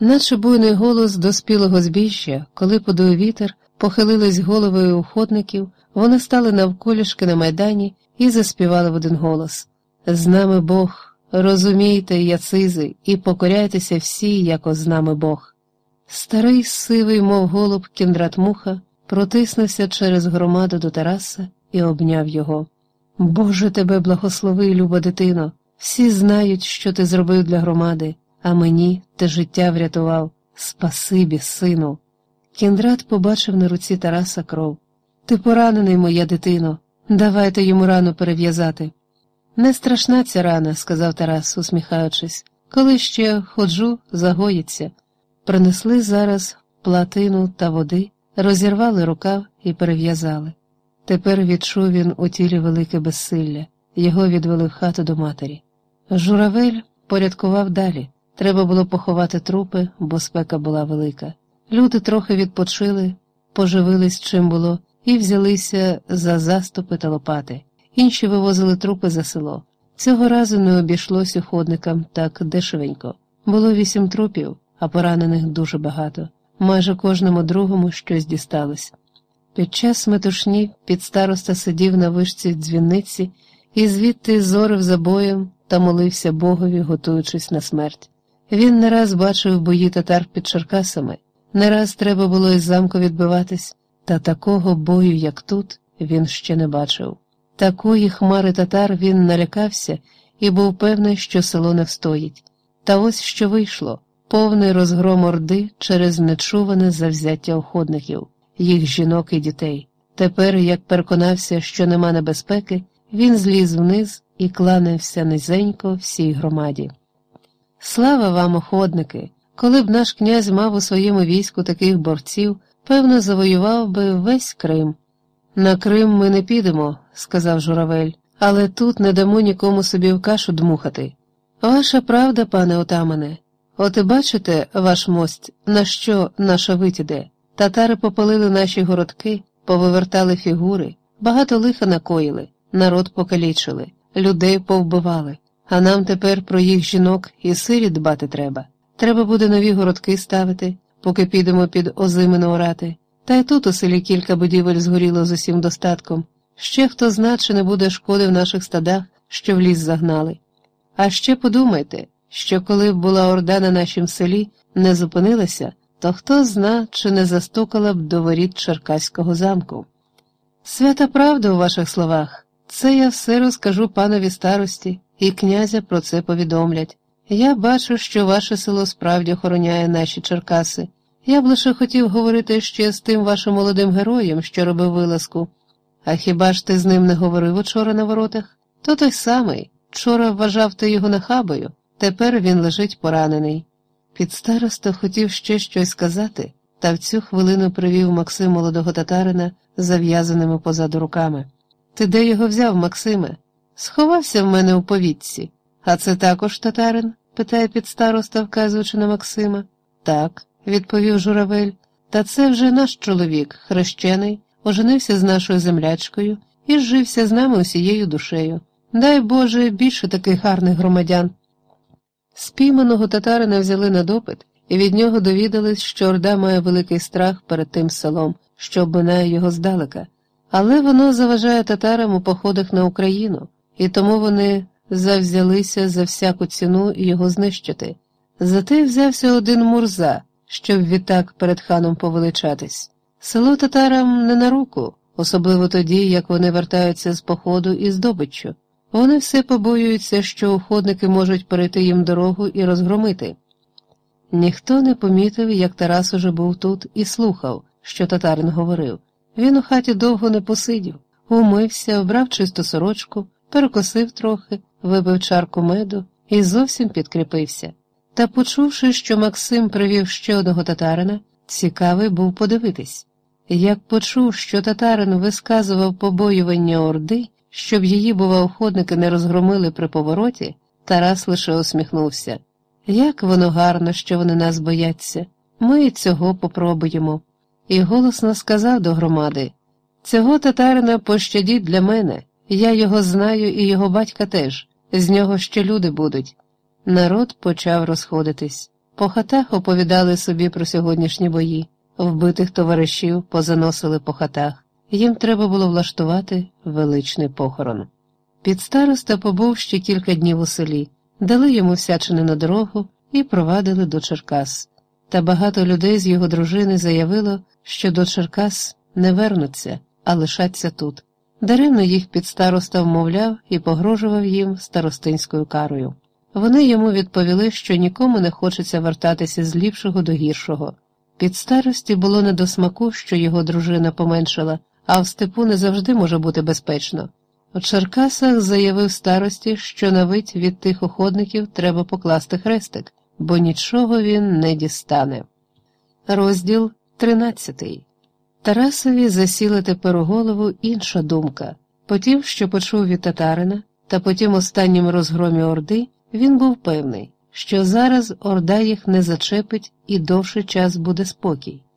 наче буйний голос доспілого збіжжя, коли подує вітер, похилились голови уходників, вони стали навколішки на майдані і заспівали в один голос З нами Бог, розумійте, яцизи, і покоряйтеся всі, як з нами Бог. Старий сивий, мов голуб, кіндрат муха, протиснувся через громаду до Тараса і обняв його. Боже тебе благослови, люба дитино, всі знають, що ти зробив для громади, а мені ти життя врятував. Спасибі, сину. Кіндрат побачив на руці Тараса кров. Ти поранений, моя дитино, давайте йому рану перев'язати. Не страшна ця рана, сказав Тарас, усміхаючись, коли ще ходжу, загоїться. Принесли зараз платину та води, розірвали рукав і перев'язали. Тепер відчув він у тілі велике безсилля, його відвели в хату до матері. Журавель порядкував далі. Треба було поховати трупи, бо спека була велика. Люди трохи відпочили, поживились чим було, і взялися за заступи та лопати. Інші вивозили трупи за село. Цього разу не обійшлось уходникам так дешевенько. Було вісім трупів, а поранених дуже багато. Майже кожному другому щось дісталось. Під час метушні підстароста сидів на вишці дзвіниці і звідти зорив за боєм та молився Богові, готуючись на смерть. Він не раз бачив бої татар під Черкасами, не раз треба було із замку відбиватись, та такого бою, як тут, він ще не бачив. Такої хмари татар він налякався і був певний, що село не встоїть. Та ось що вийшло повний розгром орди через нечуване завзяття охотників, їх жінок і дітей. Тепер, як переконався, що нема небезпеки, він зліз вниз і кланявся низенько всій громаді. Слава вам, охотники! Коли б наш князь мав у своєму війську таких борців, певно, завоював би весь Крим. На Крим ми не підемо, сказав журавель, але тут не дамо нікому собі в кашу дмухати. Ваша правда, пане отамане, от і бачите, ваш мость, на що наша витіде? Татари попалили наші городки, повивертали фігури, багато лиха накоїли, народ покалічили, людей повбивали, а нам тепер про їх жінок і сирі дбати треба. Треба буде нові городки ставити, поки підемо під озимину орати. Та й тут у селі кілька будівель згоріло з усім достатком. Ще хто зна, чи не буде шкоди в наших стадах, що в ліс загнали. А ще подумайте, що коли б була орда на нашім селі не зупинилася, то хто зна, чи не застукала б до воріт Черкаського замку. Свята правда у ваших словах, це я все розкажу панові старості, і князя про це повідомлять. Я бачу, що ваше село справді охороняє наші Черкаси. Я б лише хотів говорити ще з тим вашим молодим героєм, що робив вилазку. А хіба ж ти з ним не говорив учора на воротах? То той самий. Вчора вважав ти його нахабою, тепер він лежить поранений. Підстароста хотів ще щось сказати, та в цю хвилину привів Максим молодого татарина зав'язаними позаду руками. Ти де його взяв, Максиме? Сховався в мене у повітці. А це також татарин? питає підстароста, вказуючи на Максима. Так, відповів журавель. Та це вже наш чоловік, хрещений, оженився з нашою землячкою і зжився з нами усією душею. Дай Боже більше таких гарних громадян. Спійманого татарина взяли на допит, і від нього довідались, що Орда має великий страх перед тим селом, що обминає його здалека, але воно заважає татарам у походах на Україну, і тому вони завзялися за всяку ціну його знищити. Зате взявся один мурза, щоб відтак перед ханом повеличатись. Село татарам не на руку, особливо тоді, як вони вертаються з походу і здобиччю. Вони все побоюються, що уходники можуть перейти їм дорогу і розгромити. Ніхто не помітив, як Тарас уже був тут і слухав, що татарин говорив. Він у хаті довго не посидів, умився, обрав чисту сорочку, перекосив трохи, випив чарку меду і зовсім підкріпився. Та, почувши, що Максим привів ще одного татарина, цікавий був подивитись. Як почув, що татарин висказував побоювання орди, щоб її, бувавходники не розгромили при повороті, Тарас лише усміхнувся. Як воно гарно, що вони нас бояться, ми цього попробуємо. І голосно сказав до громади Цього татарина пощадіть для мене, я його знаю і його батька теж, з нього ще люди будуть. Народ почав розходитись. По хатах оповідали собі про сьогоднішні бої, вбитих товаришів позаносили по хатах. Їм треба було влаштувати величний похорон. Підстароста побув ще кілька днів у селі, дали йому всячини на дорогу і провадили до Черкас. Та багато людей з його дружини заявило, що до Черкас не вернуться, а лишаться тут. Даремно їх підстароста вмовляв і погрожував їм старостинською карою. Вони йому відповіли, що нікому не хочеться вертатися з ліпшого до гіршого. Під старості було не до смаку, що його дружина поменшала, а в степу не завжди може бути безпечно. У Черкасах заявив старості, що на вить від тих уходників треба покласти хрестик, бо нічого він не дістане. Розділ 13 Тарасові засіла тепер у голову інша думка. Потім, що почув від татарина, та потім останнім розгромі Орди, він був певний, що зараз Орда їх не зачепить і довший час буде спокій.